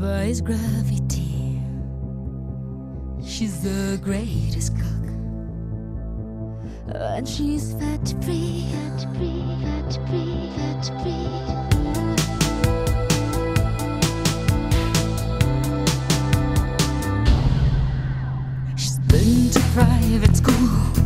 defies gravity. She's the greatest cook. And she's fat free, fat free, fat free, fat free. She's been to private school.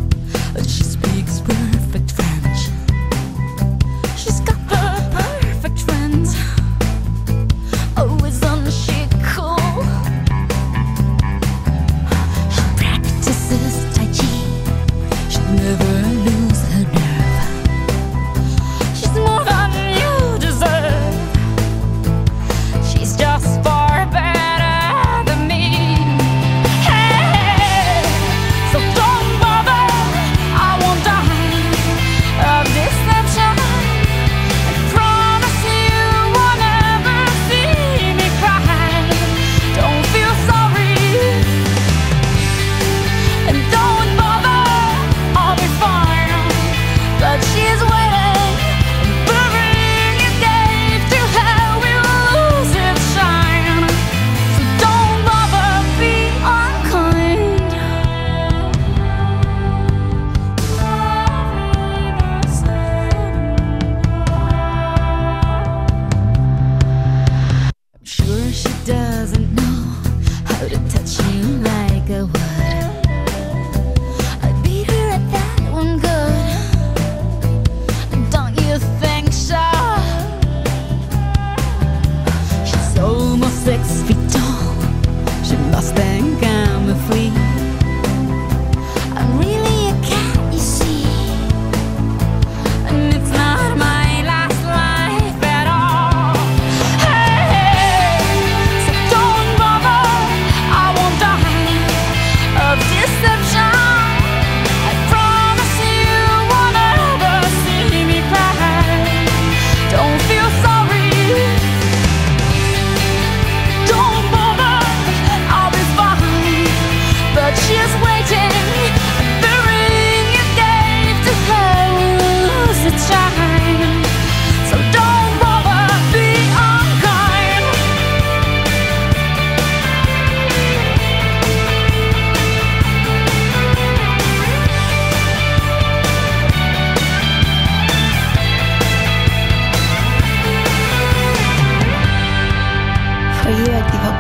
Sweet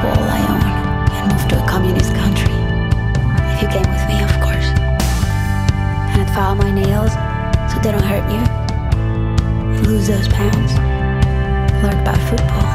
all I own and move to a communist country. If you came with me, of course. And I'd file my nails so they don't hurt you. Lose those pounds. Learn about football.